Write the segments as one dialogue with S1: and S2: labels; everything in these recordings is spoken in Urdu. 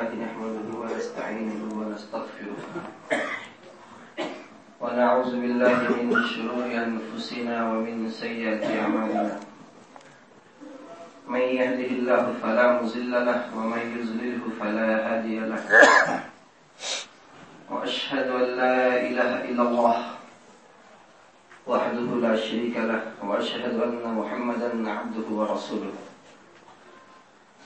S1: لله نحمده ونستعينه ونستغفره ونعوذ بالله من شرور أنفسنا ومن سيئات أعمالنا. من يهده الله فلا مزل له ومن يزلله فلا هادي له. وأشهد أن لا إله إلا الله وحده لا شريك له وأشهد أن محمدا عبده ورسوله.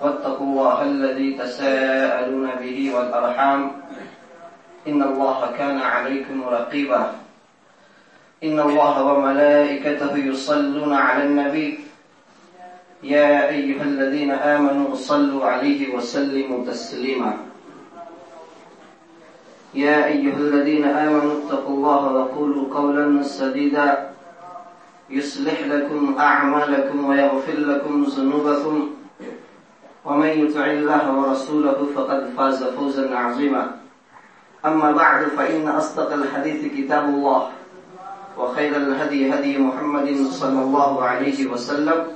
S1: واتقوا الله الذي تساءلون به والأرحام. إن الله كان عليكم رقيبا. إن الله وملائكته يصلون على النبي. يا أيها الذين آمنوا صلوا عليه وسلموا تسليما. يا أيها الذين آمنوا اتقوا الله وقولوا قولا سديدا. يصلح لكم أعمالكم ويغفر لكم ذنوبكم. ومن يطع الله ورسوله فقد فاز فوزا عظيما. أما بعد، فإن أصدق الحديث كتاب الله، وخير الهدي هدي محمد صلى الله عليه وسلم،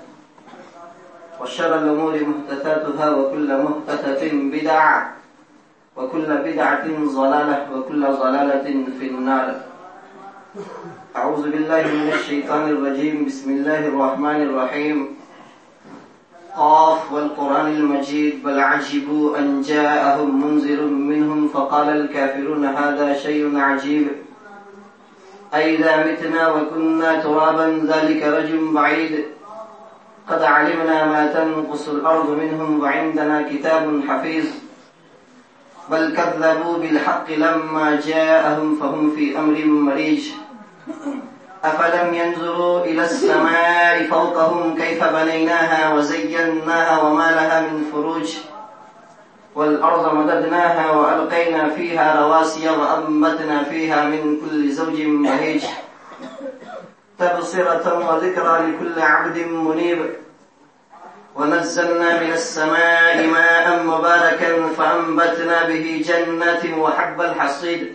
S1: وشر الأمور محدثاتها، وكل محدثة بدعة، وكل بدعة ضلالة، وكل ضلالة في النار. أعوذ بالله من الشيطان الرجيم. بسم الله الرحمن الرحيم. قاف والقرآن المجيد، بل عجبوا أن جاءهم منذر منهم فقال الكافرون هذا شيء عجيب. أئذا متنا وكنا ترابا ذلك رجل بعيد. قد علمنا ما تنقص الأرض منهم وعندنا كتاب حفيظ. بل كذبوا بالحق لما جاءهم فهم في أمر مريج. أفلم ينظروا إلى السماء فوقهم كيف بنيناها وزيناها وما لها من فروج والأرض مددناها وألقينا فيها رواسي وأنبتنا فيها من كل زوج بهيج تبصرة وذكرى لكل عبد منيب ونزلنا من السماء ماء مباركا فأنبتنا به جنات وحب الحصيد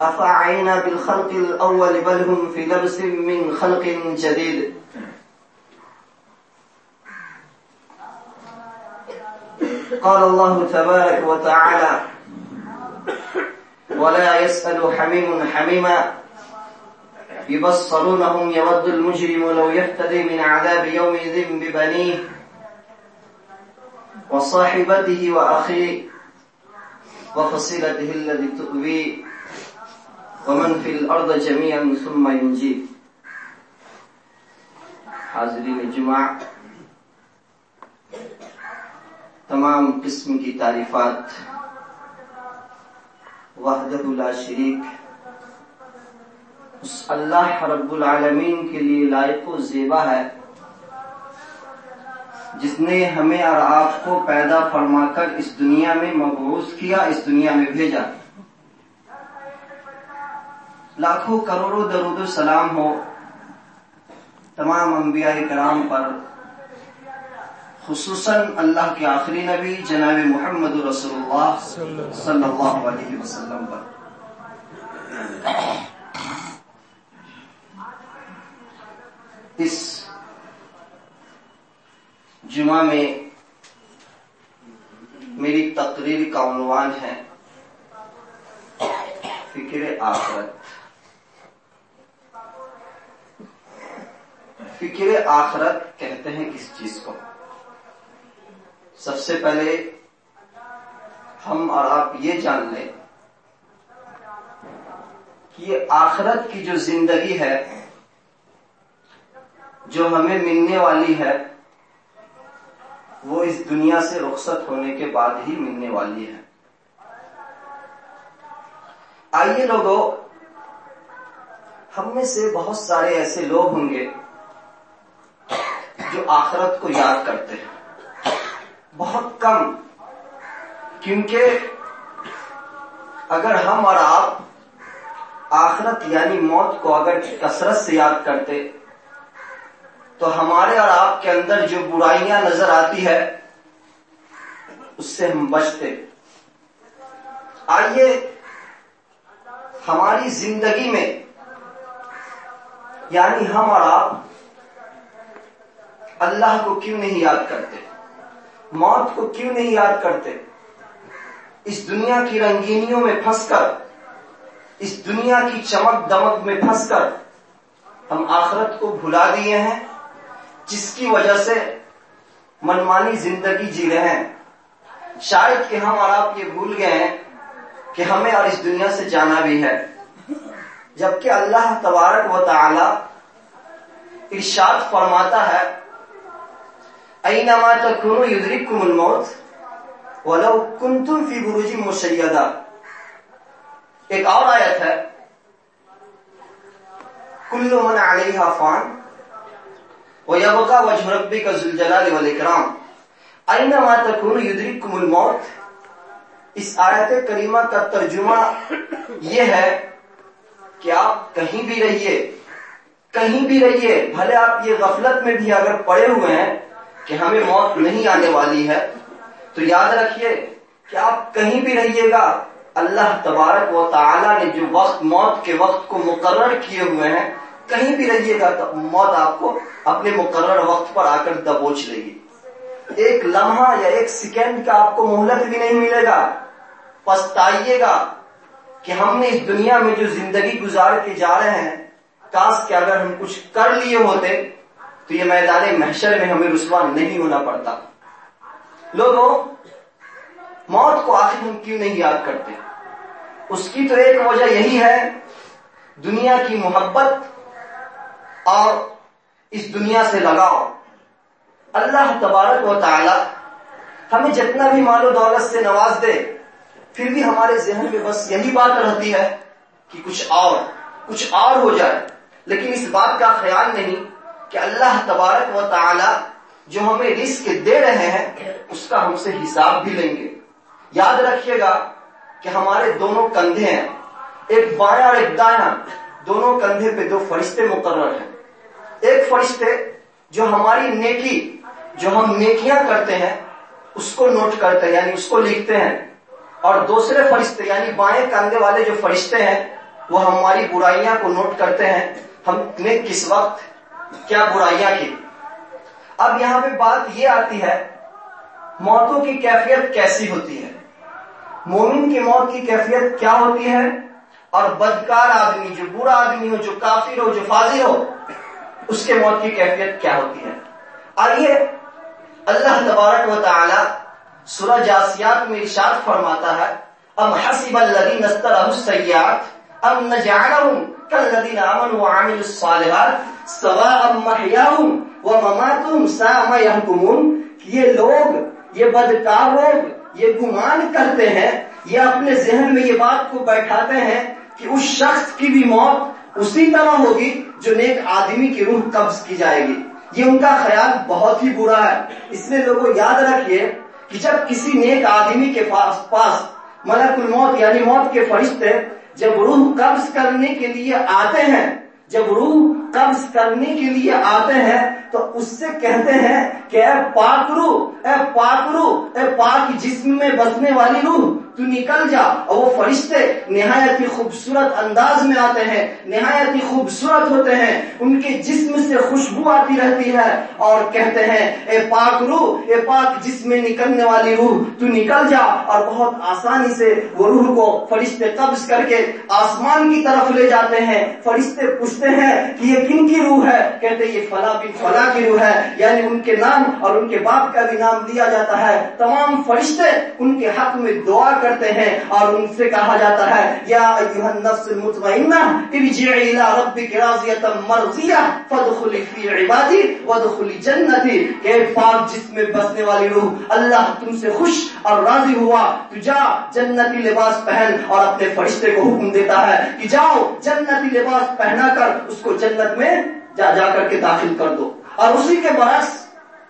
S1: أفعينا بالخلق الأول بل هم في لبس من خلق جديد؟ قال الله تبارك وتعالى ولا يسأل حميم حميما يبصرونهم يود المجرم لو يفتدي من عذاب يومئذ ببنيه وصاحبته وأخيه وفصيلته الذي تؤوي ومن في الأرض جميعا ثم ينجي. حاضرین جمعہ، تمام قسم کی تعریفات، وحدہ لا شریک، اس اللہ رب العالمین کے لیے لائق و زیبا ہے، جس نے ہمیں اور آپ کو پیدا فرما کر اس دنیا میں مبعوث کیا، اس دنیا میں بھیجا۔ لاکھوں کروڑوں درود و سلام ہو تمام انبیاء کرام پر، خصوصاً اللہ کے آخری نبی جناب محمد رسول اللہ صلی اللہ علیہ وسلم پر۔ اس جمعہ میں میری تقریر کا عنوان ہے فکر آخرت۔ فکر آخرت کہتے ہیں کس چیز کو۔ سب سے پہلے ہم اور آپ یہ جان لیں کہ یہ آخرت کی جو زندگی ہے، جو ہمیں ملنے والی ہے، وہ اس دنیا سے رخصت ہونے کے بعد ہی ملنے والی ہے۔ آئیے لوگوں، ہم میں سے بہت سارے ایسے لوگ ہوں گے آخرت کو یاد کرتے ہیں۔ بہت کم، کیونکہ اگر ہم اور آپ آخرت یعنی موت کو اگر کثرت سے یاد کرتے، تو ہمارے اور آپ کے اندر جو برائیاں نظر آتی ہے، اس سے ہم بچتے۔ آئیے ہماری زندگی میں یعنی ہم اور آپ اللہ کو کیوں نہیں یاد کرتے؟ موت کو کیوں نہیں یاد کرتے؟ اس دنیا کی رنگینیوں میں پھنس کر، اس دنیا کی چمک دمک میں پھنس کر ہم آخرت کو بھلا دیے ہیں، جس کی وجہ سے منمانی زندگی جی رہے ہیں۔ شاید کہ ہم اور آپ یہ بھول گئے ہیں کہ ہمیں اور اس دنیا سے جانا بھی ہے۔ جبکہ اللہ تبارک و تعالی ارشاد فرماتا ہے اینما تکونو یدرککم الموت ولو کنتم فی بروج مشیدہ ایک اور آیت ہے. کل من علیہ فان ویبقا وجہ ربک ذو الجلال والاکرام. اینما تکونو یدرککم الموت. اس آیت کریمہ کا ترجمہ یہ ہے کہ آپ کہیں بھی رہیے، کہیں بھی رہیے، بھلے آپ یہ غفلت میں بھی اگر پڑے ہوئے ہیں کہ ہمیں موت نہیں آنے والی ہے۔ تو یاد رکھیے کہ آپ کہیں بھی رہیے گا، اللہ تبارک و تعالی نے جو وقت، موت کے وقت کو مقرر کیے ہوئے ہیں، کہیں بھی رہیے گا تو موت آپ کو اپنے مقرر وقت پر آ کر دبوچ لے گی۔ ایک لمحہ یا ایک سیکنڈ کا آپ کو مہلت بھی نہیں ملے گا۔ پچھتائیے گا کہ ہم نے اس دنیا میں جو زندگی گزار کے جا رہے ہیں کاش کہ اگر ہم کچھ کر لیے ہوتے تو یہ میدان محشر میں ہمیں رسوا نہیں ہونا پڑتا۔ لوگوں، موت کو آخر ہم کیوں نہیں یاد کرتے؟ اس کی تو ایک وجہ یہی ہے، دنیا کی محبت اور اس دنیا سے لگاؤ۔ اللہ تبارک و تعالی ہمیں جتنا بھی مال و دولت سے نواز دے، پھر بھی ہمارے ذہن میں بس یہی بات رہتی ہے کہ کچھ اور کچھ اور ہو جائے۔ لیکن اس بات کا خیال نہیں کہ اللہ تبارک و تعالی جو ہمیں رزق دے رہے ہیں، اس کا ہم سے حساب بھی لیں گے۔ یاد رکھیے گا کہ ہمارے دونوں کندھے ہیں۔ ایک بایاں اور ایک دایاں۔ دونوں کندھے پہ دو فرشتے مقرر ہیں۔ ایک فرشتے جو ہماری نیکی، جو ہم نیکیاں کرتے ہیں، اس کو نوٹ کرتے ہیں یعنی اس کو لکھتے ہیں۔ اور دوسرے فرشتے یعنی بائیں کندھے والے جو فرشتے ہیں، وہ ہماری برائیاں کو نوٹ کرتے ہیں۔ ہم نے کس وقت کیا برائیاں کی اب یہاں پہ بات یہ آتی ہے، موتوں کی کیفیت کیسی ہوتی ہے؟ مومن کی موت کی کیفیت کیا ہوتی ہے؟ اور بدکار آدمی، جو برا آدمی ہو، جو کافر ہو، جو فاضی ہو، اس کے موت کی کیفیت کیا ہوتی ہے؟ آئیے، اللہ تبارک و تعالی سورہ جاسیات میں ارشاد فرماتا ہے، ام حسب الذین استرہوا السیئات ام نجعلهم كالذین آمنوا وعملوا الصالحات سواء محیاهم ومماتهم ساء ما يحكمون یہ لوگ، یہ بدکار لوگ، یہ گمان کرتے ہیں، یہ اپنے ذہن میں یہ بات کو بیٹھاتے ہیں کہ اس شخص کی بھی موت اسی طرح ہوگی جو نیک آدمی کی روح قبض کی جائے گی۔ یہ ان کا خیال بہت ہی برا ہے۔ اس لیے لوگوں یاد رکھیے کہ جب کسی نیک آدمی کے پاس پاس ملک الموت یعنی موت کے فرشتے جب روح قبض کرنے کے لیے آتے ہیں جب روح قبض کرنے کے لیے آتے ہیں، تو اس سے کہتے ہیں کہ اے پاک روح، اے پاک روح، اے پاک جسم میں بسنے والی روح تو نکل جا۔ اور وہ فرشتے نہایت ہی خوبصورت انداز میں آتے ہیں، نہایت ہی خوبصورت ہوتے ہیں۔ ان کے جسم سے خوشبو آتی رہتی ہے اور کہتے ہیں، اے پاک روح، اے پاک جسم میں نکلنے والی روح، تو نکل جا۔ اور بہت آسانی سے وہ روح کو فرشتے قبض کر کے آسمان کی طرف لے جاتے ہیں۔ فرشتے پوچھتے ہیں کہ یہ کن کی روح ہے؟ کہتے یہ فلاں بن فلاں کی روح ہے یعنی ان کے نام اور ان کے باپ کا بھی نام دیا جاتا ہے۔ تمام فرشتے ان کے حق میں دعا کر
S2: کرتے ہیں اور ان سے کہا جاتا ہے، یا ایوہ النفس المطمئنہ، ارجعی الى ربک راضیتا مرضیہ فدخلی فی عبادی ودخلی جنتی. کہ پاک جس میں بسنے والی روح، اللہ تم سے خوش اور راضی ہوا، تو جا جنتی لباس پہن اور اپنے فرشتے کو حکم دیتا ہے کہ جاؤ جنتی لباس پہنا کر اس کو جنت میں جا جا کر کے داخل کر دو۔ اور اسی کے برعکس،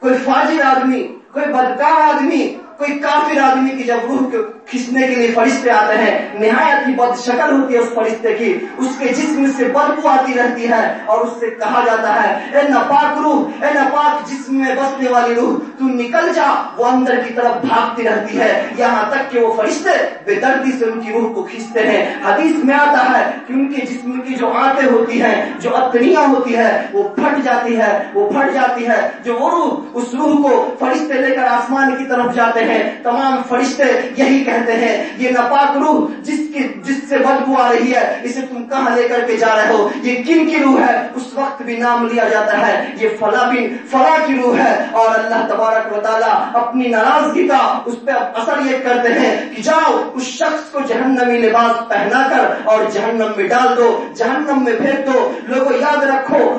S2: کوئی فاجر آدمی، کوئی بدکار آدمی، کوئی کافر آدمی کی جب روح کے کھینچنے کے لیے فرشتے آتے ہیں۔ نہایت ہی بد شکل ہوتی ہے اس فرشتے کی۔ اس کے جسم سے بدبو آتی رہتی ہے اور اس سے کہا جاتا ہے، اے ناپاک روح، اے ناپاک جسم میں بسنے والی روح، تو نکل جا، وہ اندر کی طرف بھاگتی رہتی ہے۔ یہاں تک کہ وہ فرشتے بے دردی سے ان کی روح کو کھینچتے ہیں۔ حدیث میں آتا ہے کہ ان کے جسم کی جو آتے ہوتی ہیں، جو اتنیاں ہوتی ہے وہ پھٹ جاتی ہے، وہ پھٹ جاتی ہے۔ جو وہ روح، اس روح کو فرشتے لے کر آسمان کی طرف جاتے ہیں۔ تمام فرشتے یہی کہتے کہتے ہیں، یہ ناپاک روح جس کی جس سے بدبو آ رہی ہے، اسے تم کہاں لے کر کے جا رہے ہو؟ یہ کن کی روح ہے؟ اس وقت بھی نام لیا جاتا ہے، یہ فلا بن فلا کی روح ہے۔ اور اللہ تبارک و تعالیٰ اپنی ناراضگی کا اس پہ اثر یہ کرتے ہیں کہ جاؤ، اس شخص کو جہنمی لباس پہنا کر اور جہنم میں ڈال دو، جہنم میں پھینک دو۔ لوگوں، یاد رکھو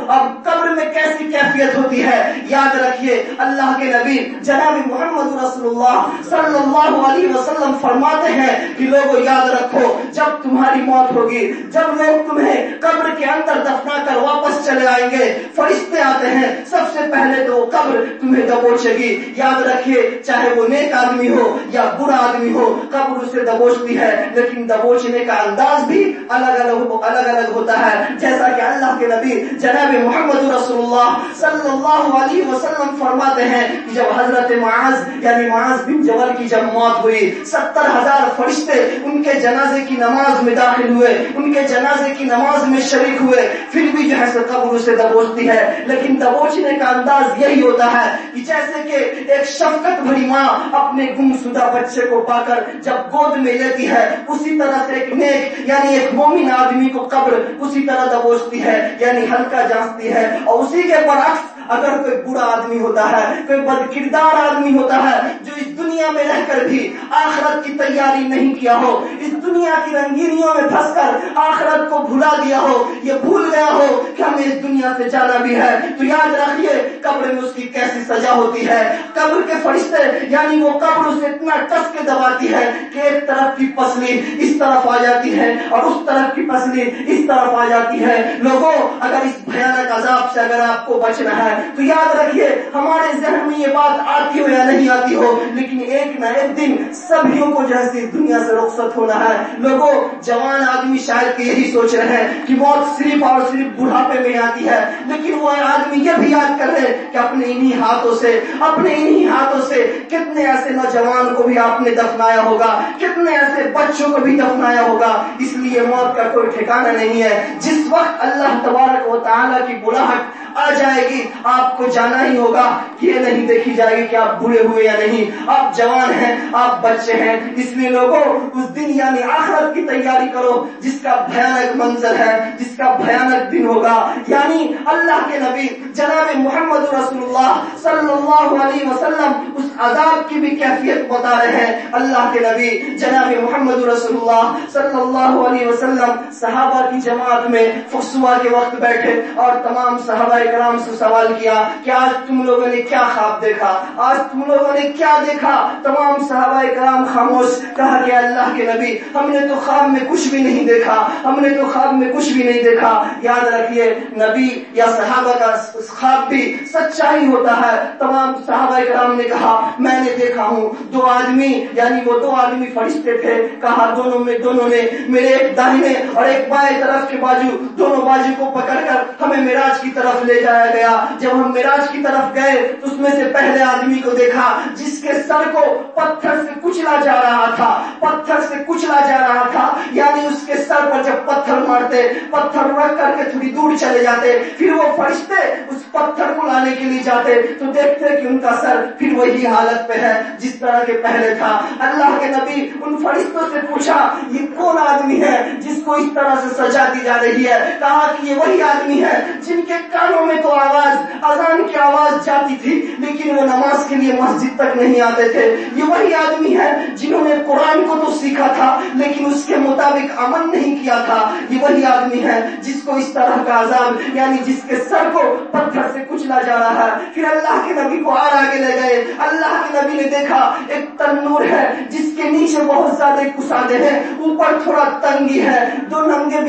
S2: کیسی کیفیت ہوتی ہے، یاد رکھیے، اللہ کے نبی جناب محمد رسول اللہ صلی اللہ علیہ وسلم فرماتے ہیں کہ لوگوں یاد رکھو، جب تمہاری موت ہوگی، جب لوگ تمہیں قبر کے اندر دفنا کر واپس چلے آئیں گے، فرشتے آتے ہیں، سب سے پہلے تو قبر تمہیں دبوچے گی۔ یاد رکھیے، چاہے وہ نیک آدمی ہو یا برا آدمی ہو، قبر اسے دبوچتی ہے، لیکن دبوچنے کا انداز بھی الگ الگ الگ الگ ہوتا ہے۔ جیسا کہ اللہ کے نبی جناب محمد رسول اللہ صلی اللہ علیہ وسلم فرماتے ہیں کہ جب حضرت معاذ یعنی معاذ بن جبل کی جب موت ہوئی، ستر ہزار فرشتے ان کے جنازے کی نماز میں داخل ہوئے، ان کے جنازے کی نماز میں شریک ہوئے، پھر بھی جو ہے سو قبر اسے دبوچتی ہے۔ لیکن دبوچنے کا انداز یہی ہوتا ہے کہ جیسے کہ ایک شفقت بھری ماں اپنے گم شدہ بچے کو پا کر جب گود میں لیتی ہے، اسی طرح سے ایک نیک یعنی ایک مومن آدمی کو قبر اسی طرح دبوچتی ہے یعنی ہلکا جانچتی ہے اور اسی کے برعکس ایس اگر کوئی برا آدمی ہوتا ہے، کوئی بد کردار آدمی ہوتا ہے جو اس دنیا میں رہ کر بھی آخرت کی تیاری نہیں کیا ہو، اس دنیا کی رنگینیوں میں پھنس کر آخرت کو بھلا دیا ہو، یہ بھول گیا ہو کہ ہمیں اس دنیا سے جانا بھی ہے۔ تو یاد رکھیے، قبر میں اس کی کیسی سزا ہوتی ہے۔ قبر کے فرشتے یعنی وہ قبر اسے اتنا کس کے دباتی ہے کہ ایک طرف کی پسلی اس طرف آ جاتی ہے اور اس طرف کی پسلی اس طرف آ جاتی ہے۔ لوگوں، اگر اس بھیانک عذاب سے اگر آپ کو بچنا ہے تو یاد رکھیے، ہمارے ذہن میں یہ بات آتی ہو یا نہیں آتی ہو، لیکن ایک نہ ایک دن سبھیوں کو جیسے دنیا سے رخصت ہونا ہے۔ لوگوں، جوان آدمی شاید کہ یہی سوچ رہے ہیں کہ موت صرف اور صرف بڑھاپے میں آتی ہے، لیکن وہ آدمی یہ بھی یاد کر رہے کہ اپنے انہی ہاتھوں سے، اپنے انہی ہاتھوں سے کتنے ایسے نوجوان کو بھی آپ نے دفنایا ہوگا، کتنے ایسے بچوں کو بھی دفنایا ہوگا۔ اس لیے موت کا کوئی ٹھکانا نہیں ہے۔ جس وقت اللہ تبارک و تعالیٰ کی بلاہٹ آ جائے گی آپ کو جانا ہی ہوگا یہ نہیں دیکھی جائے گی کہ آپ بڑے ہوئے یا نہیں۔ آپ جوان ہیں، آپ بچے ہیں، اس لیے لوگوں، اس دن یعنی آخرت کی تیاری کرو، جس کا بھیانک منظر ہے، جس کا بھیانک دن ہوگا۔ یعنی اللہ کے نبی، جناب محمد رسول اللہ صلی اللہ علیہ وسلم، اس عذاب کی بھی کیفیت بتا رہے ہیں۔ اللہ کے نبی، جناب محمد رسول اللہ صلی اللہ علیہ وسلم، صحابہ کی جماعت میں فسوا کے وقت بیٹھے اور تمام صحابہ کرام سے سوال سوال کیا؟ کہ آج تم لوگوں نے کیا خواب دیکھا؟ آج تم لوگوں نے کیا دیکھا؟ تمام صحابہ کرام خاموش کہا کہ اللہ کے نبی، ہم نے تو خواب میں کچھ بھی نہیں دیکھا، ہم نے تو خواب میں کچھ بھی نہیں دیکھا۔ یاد رکھیے، نبی یا صحابہ کا خواب بھی سچائی ہوتا ہے۔ تمام صحابہ کرام نے کہا، میں نے دیکھا ہوں، دو آدمی یعنی وہ دو آدمی فرشتے تھے۔ کہا، دونوں میں، دونوں نے میرے ایک داہنے اور ایک بائیں طرف کے بازو، دونوں بازو کو پکڑ کر ہمیں میراج کی طرف لے جایا گیا۔ جب ہم میراج کی طرف گئے تو اس میں سے پہلے آدمی کو دیکھا جس کے سر کو پتھر سے کچلا جا رہا تھا، پتھر سے کچلا جا رہا تھا۔ یعنی اس کے سر پر جب پتھر مارتے، پتھر رکھ کر کے تھوڑی دور چلے جاتے، پھر وہ فرشتے اس پتھر کو لانے کے لیے جاتے۔ تو دیکھتے کہ ان کا سر پھر وہی حالت پہ ہے جس طرح کے پہلے تھا۔ اللہ کے نبی ان فرشتوں سے پوچھا، یہ کون آدمی ہے جس کو اس طرح سے سجا دی جا رہی ہے؟ کہا کہ یہ وہی آدمی ہے جن کے کانوں میں تو آواز اذان کی آواز جاتی تھی، لیکن وہ نماز کے لیے مسجد تک نہیں آتے تھے۔ یہ وہی آدمی ہے جنہوں نے قرآن کو تو سیکھا تھا، لیکن اس کے مطابق عمل نہیں کیا تھا۔ یہ وہی آدمی ہے جس کو اس طرح کا عذاب یعنی جس کے سر کو پتھر سے کچلا جا رہا ہے۔ پھر اللہ کے نبی کو اور آگے لے گئے۔ اللہ کے نبی نے دیکھا، ایک تنور ہے جس کے نیچے بہت زیادہ کسادے ہیں۔ اوپر تھوڑا تنگی ہے۔ دو ننگے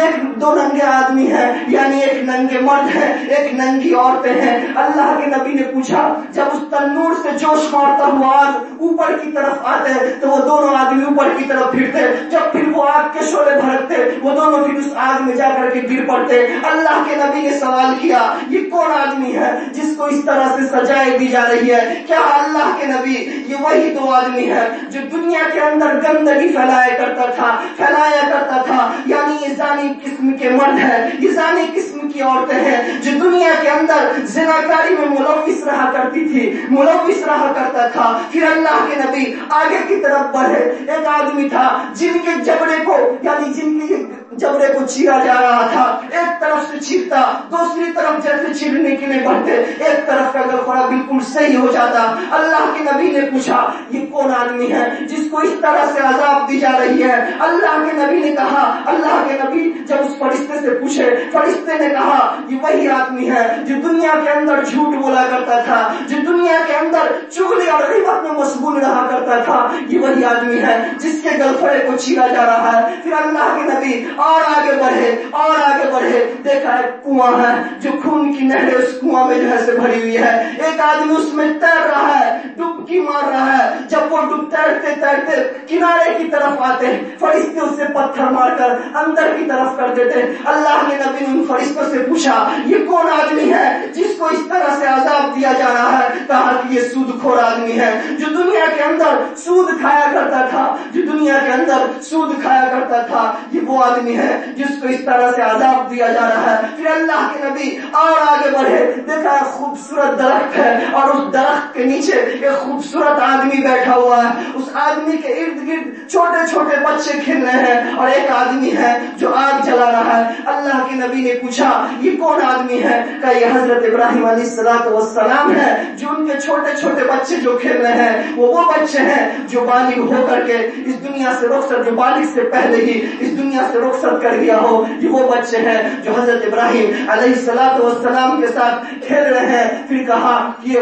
S2: ایک دو ننگے آدمی ہیں۔ یعنی ایک ننگے مرد ہے ایک ننگے ننگی عورتیں ہیں اللہ کے نبی نے پوچھا، جب اس تنور سے جوش مارتا ہوا آگ اوپر کی طرف آتے، تو وہ دونوں آدمی اوپر کی طرف پھرتے۔ جب پھر وہ آگ کے شعلے بھڑکتے وہ دونوں پھر اس آگ میں جا کر کے گر پڑتے۔ اللہ کے نبی نے سوال کیا، یہ کون آدمی ہے جس کو اس طرح سے سجائے دی جا رہی ہے؟ کیا اللہ کے نبی یہ وہی دو آدمی ہے جو دنیا کے اندر گندگی پھیلایا کرتا تھا، پھیلایا کرتا تھا؟ یعنی یہ زانی قسم کے مرد ہے یہ زانی قسم کی عورتیں ہیں، جو دنیا کے اندر زناکاری میں ملوث رہا کرتی تھی، ملوث رہا کرتا تھا۔ پھر اللہ کے نبی آگے کی طرف بڑھے۔ ایک آدمی تھا، جن کے جبڑے کو یعنی جن کی جبڑے کو چیرا جا رہا تھا ایک طرف سے چیرتا دوسری طرف جیسے چیرنے کے لیے بڑھتے ایک طرف کا گلفڑا بالکل صحیح ہو جاتا اللہ کے نبی نے پوچھا یہ کون آدمی ہے جس کو اس طرح سے عذاب دی جا رہی ہے اللہ کے نبی نے کہا اللہ کے نبی جب اس فرشتے سے پوچھے فرشتے نے کہا یہ وہی آدمی ہے جو دنیا کے اندر جھوٹ بولا کرتا تھا جو دنیا کے اندر چگلی اور غیبت میں مشغول رہا کرتا تھا یہ وہی آدمی ہے جس کے گلفڑے کو چیرا جا رہا ہے پھر اللہ کے نبی اور آگے بڑھے، اور آگے بڑھے۔ دیکھا ہے، کنواں ہے، جو خون کی نہریں اس کنواں میں جو ہے سے بھری ہوئی ہے۔ ایک آدمی اس میں تیر رہا ہے، ڈبکی مار رہا ہے۔ جب وہ ڈب، تیرتے تیرتے کنارے کی طرف آتے ہیں فرشتے اس سے پتھر مار کر اندر کی طرف کر دیتے۔ اللہ نے نبی ان فرشتوں سے پوچھا، یہ کون آدمی ہے جس کو اس طرح سے عذاب دیا جا رہا ہے؟ کہا کہ یہ سود خور آدمی ہے، جو دنیا کے اندر سود کھایا کرتا تھا، جو دنیا کے اندر سود کھایا کرتا تھا، یہ وہ آدمی ہے، جس کو اس طرح سے عذاب دیا جا رہا ہے۔ پھر اللہ کے نبی اور آگے بڑھے۔ دیکھا خوبصورت درخت ہے اور اس درخت کے نیچے ایک خوبصورت آدمی بیٹھا ہوا ہے۔ اس آدمی کے ارد گرد چھوٹے چھوٹے بچے کھیل رہے ہیں اور ایک آدمی ہے جو آگ جلا رہا ہے۔ اللہ کے نبی نے پوچھا، یہ کون آدمی ہے؟ کہ یہ حضرت ابراہیم علیہ السلام والسلام ہے جو ان کے چھوٹے چھوٹے بچے جو کھیل رہے ہیں، وہ وہ بچے ہیں جو بالغ ہو کر کے اس دنیا سے رخصت، جو بالغ سے پہلے ہی اس دنیا سے رخصت رخصت کر دیا ہو، یہ وہ بچے ہیں جو حضرت ابراہیم علیہ السلام والسلام کے ساتھ کھیل رہے ہیں۔ پھر کہا کہ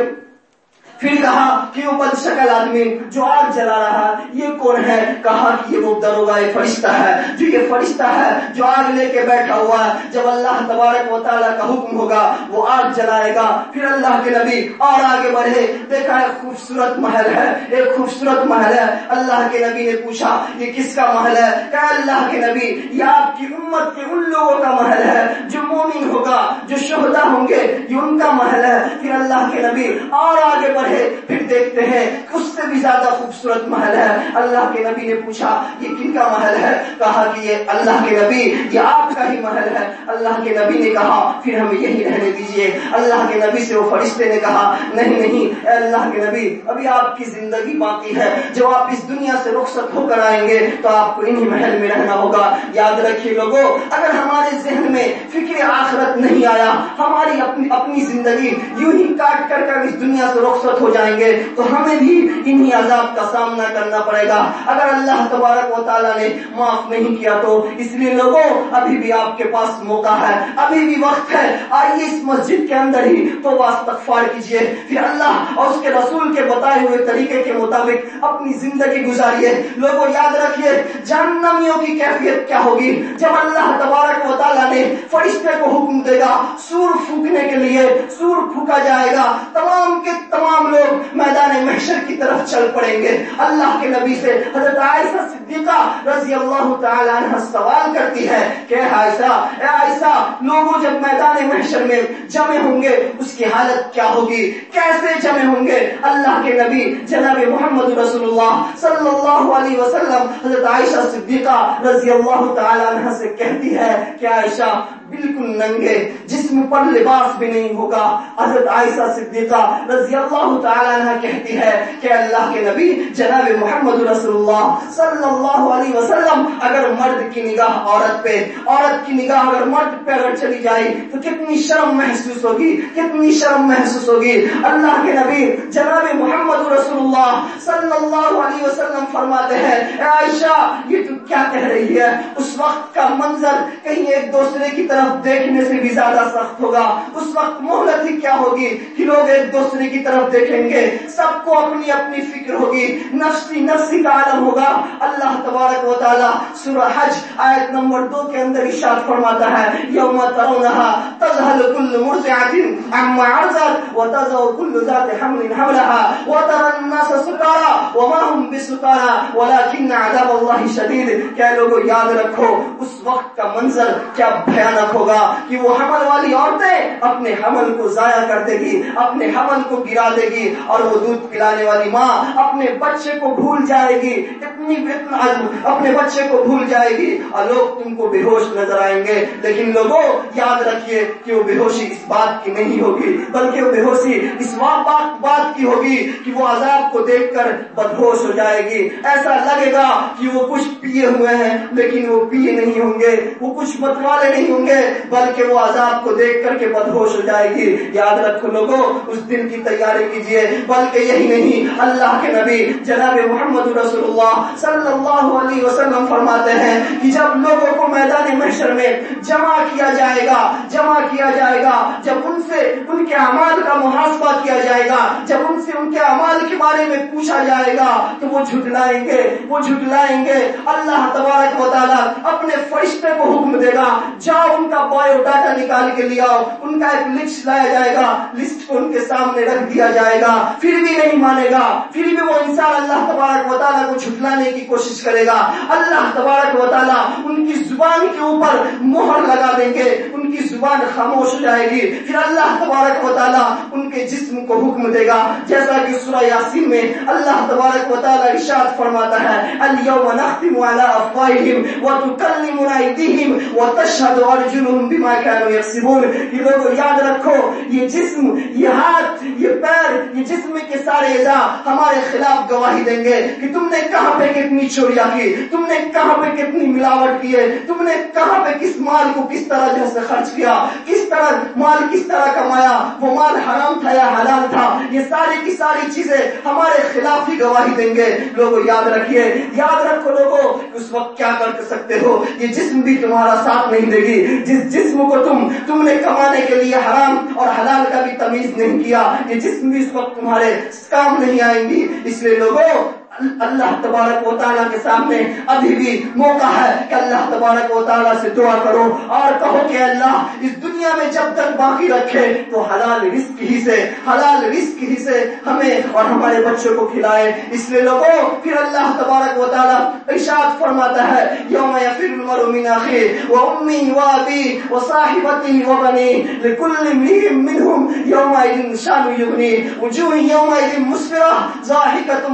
S2: پھر کہا کہ وہ بد شکل آدمی جو آگ جلا رہا یہ کون ہے؟ کہا کہ یہ وہ دروگا فرشتہ ہے، جو یہ فرشتہ ہے، جو آگ لے کے بیٹھا ہوا ہے۔ جب اللہ تبارک و تعالیٰ کا حکم ہوگا، وہ آگ جلائے گا۔ پھر اللہ کے نبی اور آگے بڑھے۔ دیکھا، ایک خوبصورت محل ہے۔ ایک خوبصورت محل ہے۔ اللہ کے نبی نے پوچھا، یہ کس کا محل ہے؟ کہ اللہ کے نبی، یہ آپ کی امت کے ان لوگوں کا محل ہے جو مومن ہوگا، جو شہدا ہوں گے، یہ ان کا محل ہے۔ پھر اللہ کے نبی اور آگے بڑھے۔ ہے، پھر دیکھتے ہیں اس سے بھی زیادہ خوبصورت محل ہے۔ اللہ کے نبی نے پوچھا، یہ کن کا محل ہے؟ کہا کہ یہ اللہ کے نبی، یہ آپ کا ہی محل ہے۔ اللہ کے نبی نے کہا، پھر ہمیں یہی رہنے دیجیے۔ اللہ کے نبی سے وہ فرشتے نے کہا، نہیں نہیں، اے اللہ کے نبی، ابھی آپ کی زندگی باقی ہے۔ جب آپ اس دنیا سے رخصت ہو کر آئیں گے، تو آپ کو انہی محل میں رہنا ہوگا۔ یاد رکھیے لوگوں، اگر ہمارے ذہن میں فکر آخرت نہیں آیا، ہماری اپنی اپنی زندگی یوں ہی کاٹ کر کر اس دنیا سے رخصت ہو جائیں گے تو ہمیں بھی انہی عذاب کا سامنا کرنا پڑے گا۔ اگر اللہ تبارک و تعالیٰ نے معاف نہیں کیا تو اس لیے لوگوں، ابھی بھی آپ کے پاس موقع ہے، ابھی بھی وقت ہے۔ آئیے اس مسجد کے اندر ہی تو استغفار کیجیے پھر اللہ اور اس کے رسول کے بتائے ہوئے طریقے کے مطابق اپنی زندگی گزاریے۔ لوگوں، یاد رکھیے، جہنمیوں کی کیفیت کیا ہوگی؟ جب اللہ تبارک و تعالیٰ نے فرشتے کو حکم دے گا، سور پھونکنے کے لیے سور پھونکا جائے گا۔ تمام کے تمام لوگ لوگ میدان محشر کی طرف چل پڑیں گے۔ اللہ کے نبی سے حضرت عائشہ صدیقہ رضی اللہ تعالی عنہ سوال کرتی ہے کہ عائشہ، اے عائشہ، لوگوں جب میدان محشر میں جمع ہوں گے، اس کی حالت کیا ہوگی؟ کیسے جمع ہوں گے؟ اللہ کے نبی جناب محمد رسول اللہ صلی اللہ علیہ وسلم حضرت عائشہ صدیقہ رضی اللہ تعالی عنہ سے کہتی ہے کہ عائشہ، بالکل ننگے، جسم پر لباس بھی نہیں ہوگا۔ حضرت عائشہ صدیقہ رضی اللہ اللہ تعالیٰ عنہ کہتی ہے کہ اللہ کے نبی جناب محمد رسول اللہ صلی اللہ علیہ وسلم اگر مرد کی نگاہ عورت پہ، عورت کی نگاہ اگر مرد پہ اگر چلی جائے تو کتنی شرم محسوس ہوگی، کتنی شرم محسوس ہوگی۔ اللہ کے نبی جناب محمد رسول اللہ صلی اللہ علیہ وسلم فرماتے ہیں، اے عائشہ، یہ تو کیا کہہ رہی ہے؟ اس وقت کا منظر کہیں ایک دوسرے کی طرف دیکھنے سے بھی زیادہ سخت ہوگا۔ اس وقت مہلت ہی کیا ہوگی کہ لوگ ایک دوسرے کی طرف دیکھ دیکھیں گے، سب کو اپنی اپنی فکر ہوگی نفسی نفسی کا عالم ہوگا۔ اللہ تبارک و تعالی سورہ حج آیت نمبر دو کے اندر اشارت فرماتا ہے، یوم ترونها تذهل كل مرضعة عما عرضت وتضع كل ذات حمل حملها وترى الناس سكارى وما هم بسكارى ولكن عذاب الله شدید۔ کیا لوگوں یاد رکھو، اس وقت کا منظر کیا بھیانک ہوگا کہ وہ حمل والی عورتیں اپنے حمل کو ضائع کر دے گی، اپنے حمل کو گرا دے گی گی اور وہ دودھ پلانے والی ماں اپنے بچے کو بھول جائے گی۔ اتنی اتنا اپنے بچے کو بھول جائے گی۔ اور لوگ تم کو بے ہوش نظر آئیں گے۔ لیکن لوگوں، یاد رکھیے کہ وہ بے ہوشی اس بات کی نہیں ہوگی، بلکہ وہ بے ہوشی اس بات بات کی ہوگی کہ وہ عذاب کو دیکھ کر بدہوش ہو جائے گی۔ ایسا لگے گا کہ وہ کچھ پیے ہوئے ہیں، لیکن وہ پیے نہیں ہوں گے۔ وہ کچھ متوالے نہیں ہوں گے، بلکہ وہ عذاب کو دیکھ کر کے بدہوش ہو جائے گی۔ یاد رکھو لوگوں، اس دن کی تیاری کی کیجیے بلکہ یہی نہیں، اللہ کے نبی جناب محمد رسول اللہ صلی اللہ علیہ وسلم فرماتے ہیں کہ جب لوگوں کو میدان محشر میں جمع کیا جائے گا، جمع کیا جائے گا، جب ان سے ان کے اعمال کا محاسبہ کیا جائے گا، جب ان سے ان کے اعمال کے بارے میں پوچھا جائے گا، تو وہ جھٹلائیں گے، وہ جھٹلائیں گے۔ اللہ تبارک و تعالیٰ اپنے فرشتے کو حکم دے گا، جاؤ ان کا بایو ڈاٹا نکال کے لیا ان کا ایک لسٹ لایا جائے گا، لسٹ کو ان کے سامنے رکھ دیا جائے جائے گا، پھر بھی نہیں مانے گا۔ پھر بھی وہ انسان اللہ تبارک و تعالیٰ کو جھٹلانے کی کوشش کرے گا۔ اللہ تبارک و تعالیٰ ان کی زبان کے اوپر مہر لگا دیں گے، ان کی زبان خاموش ہو جائے گی۔ پھر اللہ تبارک و تعالیٰ ان کے جسم کو حکم دے گا۔ جیسا کہ سورہ یاسین میں اللہ تبارک و تعالیٰ ارشاد فرماتا ہے، اليوم نختم على افواههم وتكلمنا ايديهم وتشهد ارجلهم بما كانوا يكسبون۔ یہ لوگ یاد رکھو، یہ جسم، یہ ہاتھ، یہ پیر یہ جسم کے سارے اعضاء ہمارے خلاف گواہی دیں گے کہ تم نے کہاں پہ کتنی چوریاں کی، تم نے کہاں پہ کتنی ملاوٹ کی ہے، تم نے کہاں پہ کس مال کو کس طرح جیسے خرچ کیا، کس طرح مال کس طرح کمایا، وہ مال حرام تھا یا حلال تھا، یہ ساری کی ساری چیزیں ہمارے خلاف ہی گواہی دیں گے۔ لوگوں یاد رکھیے، یاد رکھو لوگوں اس وقت کیا کر سکتے ہو؟ یہ جسم بھی تمہارا ساتھ نہیں دے گی۔ جس جسم کو تم تم نے کمانے کے لیے حرام اور حلال کا بھی تمیز نہیں کیا، یہ جسم بھی اس وقت تمہارے کام نہیں آئیں گی اس لیے لوگوں اللہ تبارک و تعالیٰ کے سامنے ابھی بھی موقع ہے کہ اللہ تبارک و تعالیٰ سے دعا کرو اور کہو کہ اللہ، اس دنیا میں جب تک باقی رکھے تو حلال رزق ہی سے، حلال رزق ہی سے ہمیں اور ہمارے بچوں کو کھلائے۔ اس لیے لوگوں، پھر اللہ تبارک و تعالیٰ ارشاد فرماتا ہے، یوم یفر المرء من اخی و امی و ابی و صاحبتی و بنی لکل امرئ منهم یومئذ شان یغنی۔ وجوه یومئذ مسفرہ، ضاحکۃ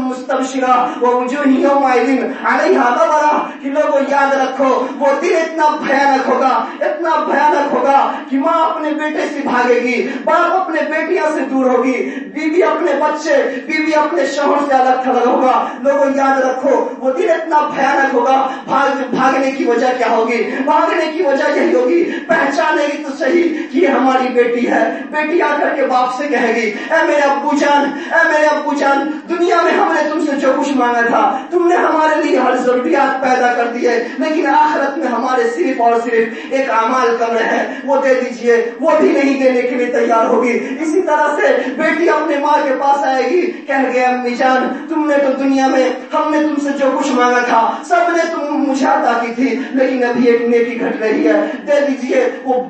S2: مستبشرہ وہ وجوہ یومئذ علیہا غبرہ کہ لوگوں یاد رکھو، وہ دن اتنا بھیانک ہوگا، اتنا بھیانک ہوگا کہ ماں اپنے بیٹے سے بھاگے گی، باپ اپنے بیٹیاں سے دور ہوگی، بیوی اپنے بچے، بیوی اپنے شوہر سے الگ تھلگ ہوگا۔ لوگوں یاد رکھو، وہ دن اتنا بھیانک ہوگا، بھاگ بھاگنے کی وجہ کیا ہوگی؟ بھاگنے کی وجہ یہی ہوگی، پہچانے گی تو صحیح کہ یہ ہماری بیٹی ہے۔ بیٹی آ کر کے باپ سے کہے گی، اے میرے ابو جان، اے میرے ابو جان، دنیا میں ہم نے تم سے جو کچھ مانگا تھا۔ تم نے ہمارے لیے ہر ضروریات پیدا کر دی ہے، لیکن آخرت میں ہمارے صرف اور صرف ایک اعمال کمرے ہے۔ وہ دے دیجیے، وہ بھی نہیں دینے کے لیے تیار ہوگی۔ اسی طرح سے بیٹی اپنے ماں کے پاس آئے گی کہہ گئے امی جان، تم نے تو دنیا میں ہم نے تم سے جو کچھ مانگا تھا، سب نے تم مجھے عطا کی تھی، لیکن ابھی ایک نیکی گھٹ رہی ہے۔ دے دیجیے، وہ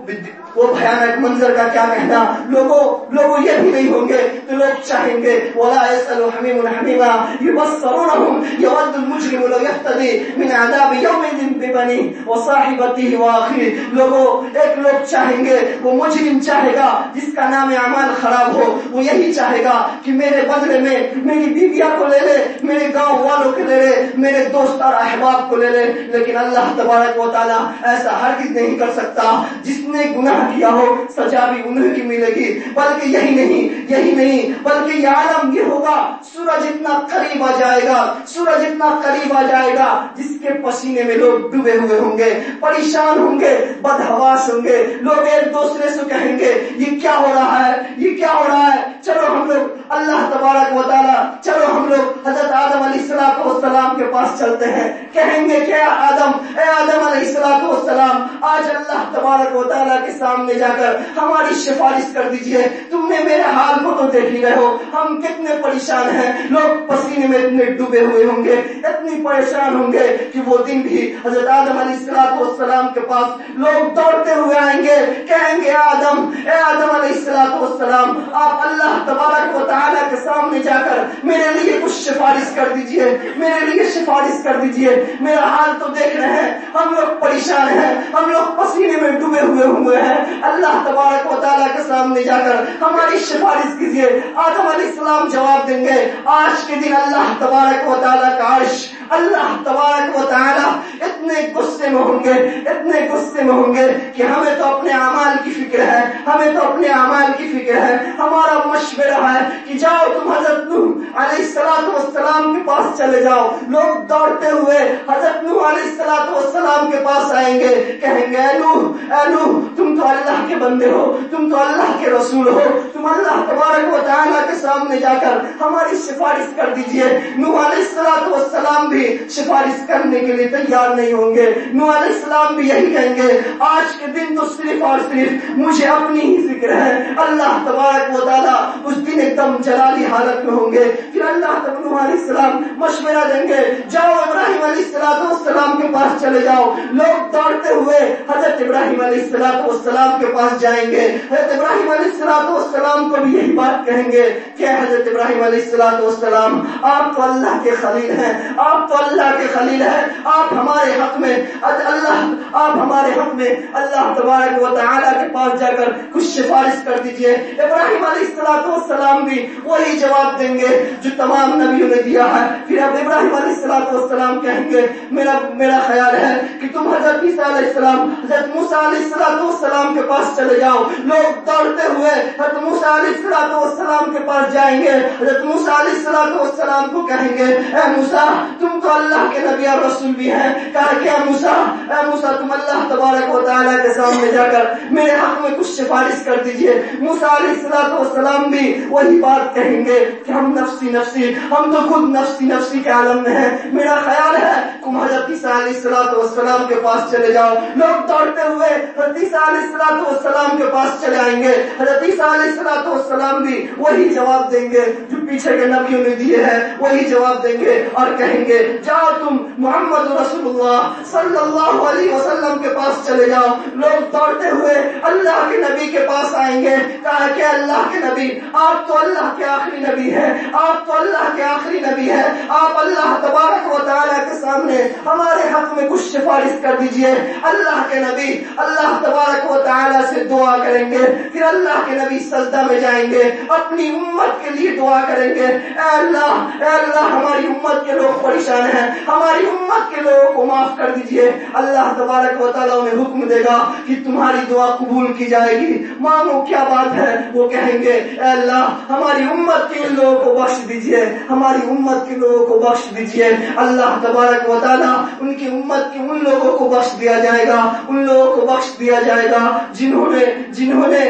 S2: وہ بھیانک منظر کا کیا کہنا؟ لوگوں لوگوں یہ بھی نہیں ہوں گے تو لوگ چاہیں گے، ولا يسأل حميم حميما يبصرونهم يود المجرم لو يفتدي من عذاب يوم ببني وصاحبته واخيه لوگوں ایک لوگ چاہیں گے، وہ مجرم چاہے گا، جس کا نام اعمال خراب ہو، وہ یہی چاہے گا کہ میرے بدلے میں میری بیویا کو لے لے، میرے گاؤں والوں کو لے لے، میرے دوست اور احباب کو لے لے۔ لیکن اللہ تبارک و تعالیٰ ایسا ہرگز نہیں کر سکتا جس نے گناہ کیا ہو، سجا بھی انہیں کی ملے گی۔ بلکہ یہی نہیں یہی نہیں، بلکہ یہ عالم یہ ہوگا، سورج اتنا قریب آ جائے گا، سورج اتنا قریب آ جائے گا، جس کے پسینے میں لوگ ڈوبے ہوئے ہوں گے، پریشان ہوں گے بدہواس ہوں گے۔ لوگ ایک دوسرے سے کہیں گے، یہ کیا ہو رہا ہے؟ یہ کیا ہو رہا ہے؟ چلو ہم لوگ اللہ تبارک و تعالیٰ، چلو ہم لوگ حضرت آدم علیہ السلام والسلام کے پاس چلتے ہیں۔ کہیں گے کیا آدم، اے آدم علیہ السلام والسلام، آج اللہ تبارک و تعالیٰ کے ساتھ سامنے جا کر ہماری سفارش کر دیجیے۔ تم نے میرے حال کو تو دیکھ ہی رہے ہو۔ ہم کتنے پریشان ہیں۔ لوگ پسینے میں اتنے ڈوبے ہوئے ہوں گے۔ اتنی پریشان ہوں گے کہ وہ دن بھی حضرت آدم علیہ السلام والسلام کے پاس لوگ دوڑتے ہوئے آئیں گے۔ کہیں گے، آدم، اے آدم علیہ السلام والسلام آپ اللہ تبارک و تعالیٰ کے سامنے جا کر میرے لیے کچھ سفارش کر دیجیے۔ میرے لیے سفارش کر دیجیے۔ میرا حال تو دیکھ رہے ہیں۔ ہم لوگ پریشان ہیں۔ ہم لوگ پسینے میں ڈوبے ہوئے ہوئے ہیں۔ اللہ تبارک و تعالیٰ کے سامنے جا کر ہماری سفارش کیجیے۔ آدم علیہ السلام جواب دیں گے۔ آج کے دن اللہ تبارک و تعالیٰ کا عرش، اللہ تبارک و تعالیٰ اتنے غصے میں ہوں گے، اتنے غصے میں ہوں گے کہ ہمیں تو اپنے اعمال کی فکر ہے، ہمیں تو اپنے اعمال کی فکر ہے۔ ہمارا مشورہ ہے کہ جاؤ تم حضرت نوح علیہ السلام والسلام کے پاس چلے جاؤ۔ لوگ دوڑتے ہوئے حضرت نوح علیہ السلام والسلام کے پاس آئیں گے، کہیں گے، اے نوح اے نوح، تم تو اللہ کے بندے ہو، تم تو اللہ کے رسول ہو، تم اللہ تبارک و تعالیٰ کے سامنے جا کر ہماری سفارش کر دیجیے۔ نوح علیہ السلام والسلام بھی سفارش کرنے کے لیے تیار نہیں ہوں گے۔ نو علیہ السلام بھی یہی کہیں گے، آج کے دن تو صرف اور صرف مجھے اپنی ہی فکر ہے۔ اللہ تبارک و تعالیٰ اس دن ایک دم جلالی حالت میں ہوں گے۔ پھر اللہ تب نو علیہ السلام مشورہ دیں گے، جاؤ ابراہیم علیہ السلام والسلام کے پاس چلے جاؤ۔ لوگ دوڑتے ہوئے حضرت ابراہیم علیہ السلام والسلام السلام کے پاس جائیں گے۔ حضرت ابراہیم علیہ السلام والسلام کو بھی یہی بات کہیں گے کہ حضرت ابراہیم علیہ السلام والسلام، آپ تو اللہ کے خلیل ہیں، آپ تو اللہ کے خلیل ہے آپ ہمارے حق میں اللہ، آپ ہمارے حق میں اللہ تبارک و تعالیٰ کے پاس جا کر کچھ سفارش کر دیجیے۔ ابراہیم علیہ السلام والسلام بھی وہی جواب دیں گے جو تمام نبیوں نے دیا ہے۔ پھر اب ابراہیم علیہ السلام والسلام کہیں گے، میرا میرا خیال ہے کہ تم حضرت عیسیٰ علیہ السلام، حضرت موسیٰ علیہ السلام والسلام السلام کے پاس چلے جاؤ۔ لوگ دوڑتے ہوئے حضرت موسیٰ علیہ السلام والسلام کے پاس جائیں گے۔ حضرت موسیٰ علیہ السلام والسلام کو کہیں گے، اے موسیٰ، تم تو اللہ کے نبی اور رسول بھی ہیں۔ کہا کہ موسا اے موسا تم اللہ تبارک و تعالیٰ کے سامنے جا کر میرے حق میں کچھ سفارش کر دیجیے۔ موسا علیہ السلام والسلام بھی وہی بات کہیں گے کہ ہم نفسی نفسی، ہم تو خود نفسی نفسی کے عالم میں ہیں۔ میرا خیال ہے، تم حضرت عیسیٰ علیہ السلام والسلام کے پاس چلے جاؤ۔ لوگ دوڑتے ہوئے حضرت عیسیٰ علیہ السلام والسلام کے پاس چلے آئیں گے۔ حضرت عیسیٰ علیہ السلام والسلام بھی وہی جواب دیں گے جو پیچھے کے نبیوں نے دیے ہیں۔ وہی جواب دیں گے اور کہیں گے جاؤ تم محمد رسول اللہ صلی اللہ علیہ وسلم کے پاس چلے جاؤ۔ لوگ دوڑتے ہوئے اللہ کے نبی کے پاس آئیں گے۔ کہا کہ اللہ کے نبی، آپ تو اللہ کے آخری نبی ہیں۔ آپ تو اللہ کے آخری نبی ہیں۔ آپ اللہ تبارک و تعالیٰ کے سامنے ہمارے حق میں کچھ سفارش کر دیجیے۔ اللہ کے نبی، اللہ تبارک و تعالیٰ سے دعا کریں گے، پھر اللہ کے نبی سجدہ میں جائیں گے، اپنی امت کے لیے دعا کریں گے۔ اے اللہ اے اللہ، ہماری امت کے لوگ پریشان ہیں، ہماری امت کے لوگوں کو معاف کر دیجیے۔ اللہ تبارک و تعالیٰ انہیں حکم دے گا کہ تمہاری دعا قبول کی جائے گی۔ مانو کیا بات ہے؟ وہ کہیں گے، اے اللہ، ہماری امت کے لوگوں کو بخش دیجیے۔ ہماری امت کے لوگوں کو بخش دیجیے۔ اللہ تبارک و تعالیٰ، ان کی امت کے ان لوگوں کو بخش دیا جائے گا۔ ان لوگوں کو بخش دیا جائے گا۔ جنہوں نے جنہوں نے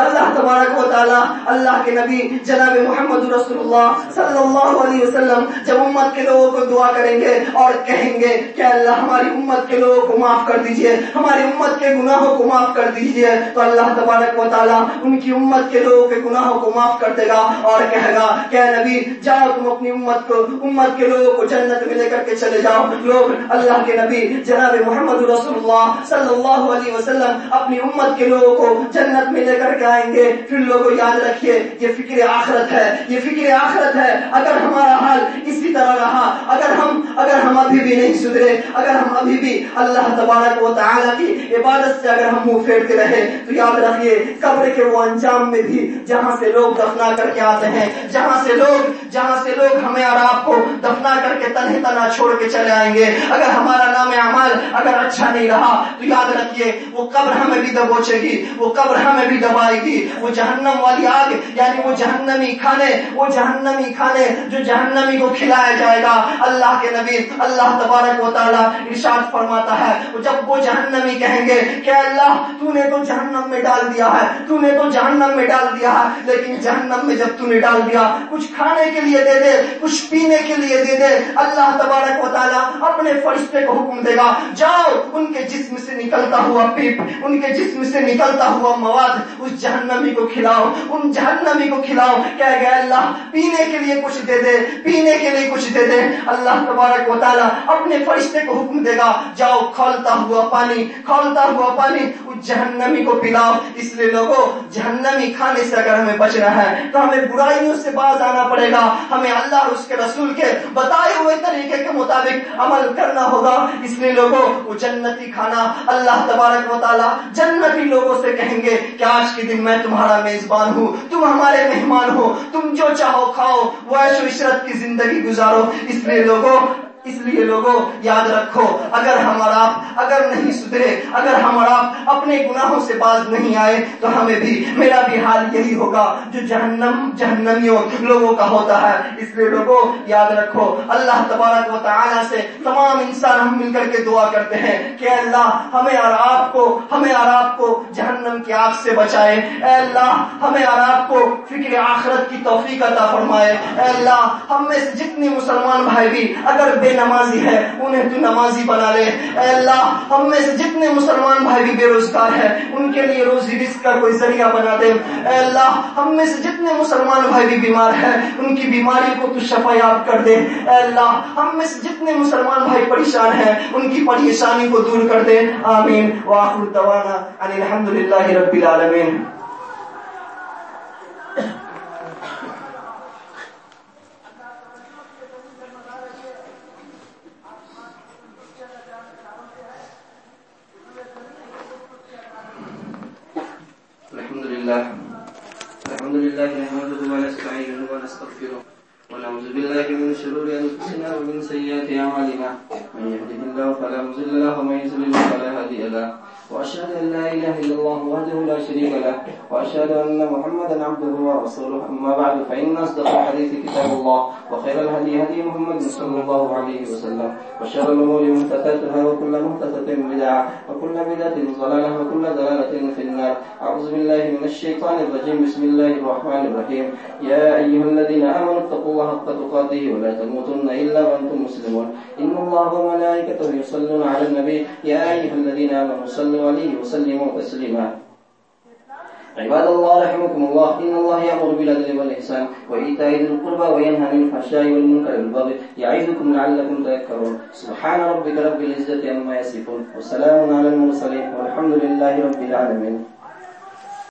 S2: اللہ تبارک و تعالیٰ اللہ کے نبی جناب محمد رسول اللہ صلی اللہ علیہ وسلم جب امت کے لوگوں کو دعا کریں گے اور کہیں گے کہ اللہ ہماری امت کے لوگوں کو معاف کر دیجیے، ہماری امت کے گناہوں کو معاف کر دیجیے، تو اللہ تبارک و تعالیٰ ان کی امت کے لوگوں کے گناہوں کو معاف کر دے گا اور کہے گا کہ نبی، جاؤ تم اپنی امت کو، امت کے لوگوں کو جنت میں لے کر کے چلے جاؤ۔ لوگ اللہ کے نبی جناب محمد رسول اللہ صلی اللہ علیہ وسلم اپنی امت کے لوگوں کو جنت میں لے کر کے آئیں گے، پھر لوگوں یاد رکھیے، یہ فکر آخرت ہے، یہ فکر آخرت ہے۔ اگر ہمارا حال اسی طرح رہا، اگر ہم اگر ہم ابھی بھی نہیں سدھرے، اگر ہم ابھی بھی اللہ تبارک و تعالیٰ کی عبادت سے اگر ہم منہ پھیرتے رہے، تو یاد رکھیے، قبر کے وہ انجام میں بھی جہاں سے لوگ دفنا کر کے آتے ہیں، جہاں سے لوگ، جہاں سے لوگ ہمیں اور آپ کو دفنا کر کے تنہ تنا چھوڑ کے چلے آئیں گے۔ اگر ہمارا نام اعمال اگر اچھا نہیں رہا، تو یاد رکھیے، وہ قبر ہمیں بھی دبوچے گی، وہ قبر ہمیں بھی دبائے آئے گی وہ جہنم والی آگ یعنی وہ جہنمی کھانے، وہ جہنمی کھانے جو جہنمی کو کھلایا جائے گا۔ اللہ کے نبی، اللہ تبارک و تعالیٰ ارشاد فرماتا ہے جب وہ جہنمی کہیں گے کہ اللہ تو نے تو جہنم میں ڈال دیا ہے تو نے تو جہنم میں ڈال دیا ہے، لیکن جہنم میں جب تو نے ڈال دیا، کچھ کھانے کے لیے دے دے، کچھ پینے کے لیے دے دے، اللہ تبارک و تعالیٰ اپنے فرشتے کو حکم دے گا، جاؤ، ان کے جسم سے نکلتا ہوا پیپ، ان کے جسم سے نکلتا ہوا مواد، اس جہنمی کو کھلاؤ، ان جہنمی کو کھلاؤ۔ کہہ گئے اللہ، پینے کے لیے کچھ دے دے، پینے کے لیے کچھ دے دے۔ اللہ تبارک و تعالیٰ اپنے فرشتے کو حکم دے گا، جاؤ کھولتا ہوا پانی، کھولتا ہوا پانی اس جہنمی کو پلاؤ۔ اس لیے لوگوں، جہنمی کھانے سے اگر ہمیں بچنا ہے، تو ہمیں برائیوں سے باز آنا پڑے گا۔ ہمیں اللہ اور اس کے رسول کے بتائے ہوئے طریقے کے مطابق عمل کرنا ہوگا۔ اس لیے لوگوں، وہ جنتی کھانا اللہ تبارک و تعالیٰ جنتی لوگوں سے کہیں گے کہ آج کے دن میں تمہارا میزبان ہوں، تم ہمارے مہمان ہو، تم جو چاہو کھاؤ، وہ و عشرت کی زندگی گزارو۔ اس لیے لوگوں اس لیے لوگوں، یاد رکھو، اگر ہم اور آپ اگر نہیں سدھرے، اگر ہم اور آپ اپنے گناہوں سے باز نہیں آئے، تو ہمیں بھی، میرا بھی حال یہی ہوگا جو جہنم، جہنمیوں لوگوں کا ہوتا ہے۔ اس لیے لوگوں، یاد رکھو، اللہ تبارک و تعالیٰ سے تمام انسان ہم مل کر کے دعا کرتے ہیں کہ اللہ، ہمیں اور آپ کو، ہمیں اور آپ کو جہنم کی آگ سے بچائے۔ اے اللہ، ہمیں اور آپ کو فکر آخرت کی توفیق عطا فرمائے۔ اے اللہ، ہم میں سے جتنے مسلمان بھائی بھی اگر بے نمازی ہے، انہیں تو نمازی بنا لے۔ اے اللہ، ہم میں سے جتنے مسلمان بھائی بھی بے روزگار ہے ان کے لیے روزی رزق کا کوئی ذریعہ بنا دے۔ اے اللہ، ہم میں سے جتنے مسلمان بھائی بھی بیمار ہے ان کی بیماری کو تو شفا یاب کر دے۔ اے اللہ، ہم میں سے جتنے مسلمان بھائی پریشان ہیں، ان کی پریشانی کو دور کر دے۔ آمین۔ وآخر دوانا ان الحمدللہ رب العالمین
S1: الحمد لله. الحمد لله نحمده ونستعينه ونستغفره ونعوذ بالله من شرور انفسنا ومن سيئات اعمالنا من يهده الله فلا مضل له ومن يضلل فلا هادي له. واشهد ان لا اله الا الله وحده لا شريك له واشهد ان محمدا عبده ورسوله. اما بعد فان اصدق الحديث كتاب الله، وخير الهدي هدي محمد صلى الله عليه وسلم، وشر الامور محدثاتها، وكل محدثه بدعه وكل بدعه ضلاله وكل ضلاله في النار. اعوذ بالله من الشيطان الرجيم. بسم الله الرحمن الرحيم. يا ايها الذين امنوا اتقوا الله حق تقاته ولا تموتن الا وانتم مسلمون. ان الله وملائكته يصلون على النبي. يا ايها الذين امنوا صلوا عليه وسلم تسليما عباد الله رحمكم الله إن الله يأمر بالعدل والإحسان وإيتاء ذي القربى وينهى عن الفحشاء والمنكر والبغي يعظكم لعلكم تذكرون سبحان ربك رب العزة عما يصفون وسلام على المرسلين والحمد لله رب العالمين